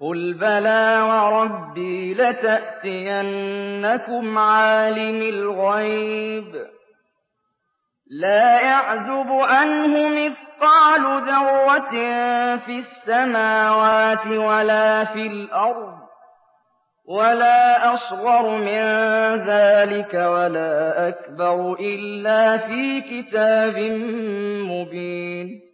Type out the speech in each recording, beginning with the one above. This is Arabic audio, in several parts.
قُلْ بَلَىٰ وَرَبِّي لَتَأْتِيَنَّكُمْ عَالِمِ الْغَيْبِ لَا يَعْزُبُ عَنْهُ مِثْقَالُ ذَرَّةٍ فِي السَّمَاوَاتِ وَلَا فِي الْأَرْضِ وَلَا أَصْغَرُ مِن ذَٰلِكَ وَلَا أَكْبَرُ إِلَّا فِي كِتَابٍ مُّبِينٍ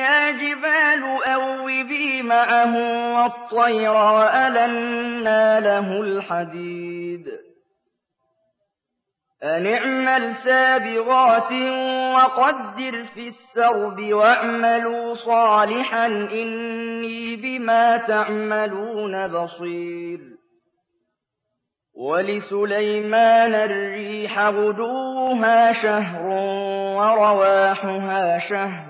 يَا جِبَالُ أَوِّبِي مَعَهُ وَالطَّيْرَ وَأَلَنَّا لَهُ الْحَدِيدَ. أَنِ اعْمَلْ سَابِغَاتٍ وَقَدِّرْ فِي السَّرْدِ وَاعْمَلُوا صَالِحًا إِنِّي بِمَا تَعْمَلُونَ بَصِيرٌ. وَلِسُلَيْمَانَ الرِّيحَ غُدُوُّهَا شَهْرٌ وَرَوَاحُهَا شَهْرٌ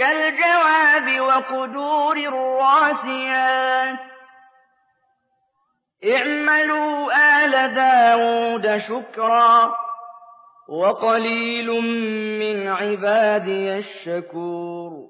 كَالْجَوَابِ وَقُدُورٍ رَّاسِيَاتٍ ۚ اعْمَلُوا آلَ دَاوُودَ شُكْرًا ۚ وَقَلِيلٌ مِّنْ عِبَادِيَ الشَّكُورُ.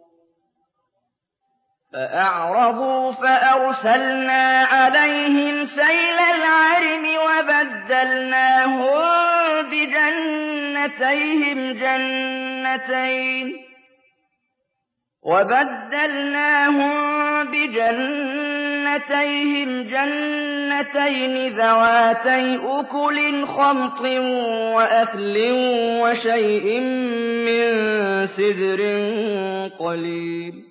فأعرضوا فأرسلنا عليهم سيل العرم وبدلناهم بجنتيهم جنتين وبدلناهم بجنتيهم جنتين ذواتي أكل خمط وأثل وشيء من سدر قليل.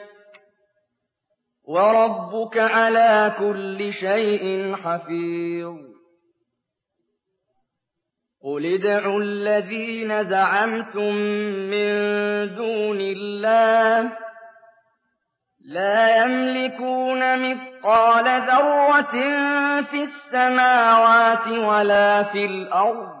وَرَبُّكَ عَلَىٰ كُلِّ شَيْءٍ حَفِيظٌ. قُلِ ادْعُوا الَّذِينَ زَعَمْتُم مِّن دُونِ اللَّهِ ۖ لَا يَمْلِكُونَ مِثْقَالَ ذَرَّةٍ فِي السَّمَاوَاتِ وَلَا فِي الْأَرْضِ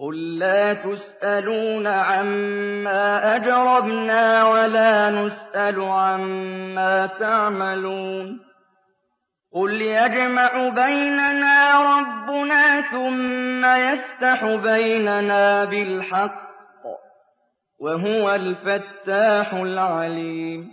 قُل لَّا تُسْأَلُونَ عَمَّا أَجْرَمْنَا وَلَا نُسْأَلُ عَمَّا تَعْمَلُونَ قُلْ يَجْمَعُ بَيْنَنَا رَبُّنَا ثُمَّ يَفْتَحُ بَيْنَنَا بِالْحَقِّ ۚ وَهُوَ الْفَتَّاحُ الْعَلِيمُ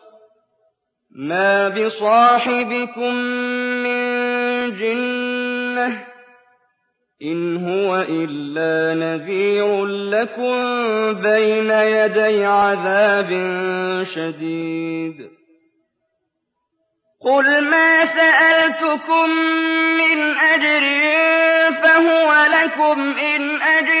مَا بِصَاحِبِكُم مِّن جِنَّةٍ ۚ إِنْ هُوَ إِلَّا نَذِيرٌ لَّكُم بَيْنَ يَدَيْ عَذَابٍ شَدِيدٍ قُلْ مَا سَأَلْتُكُم مِّنْ أَجْرٍ فَهُوَ لَكُمْ ۖ إِنْ أَجْرِيَ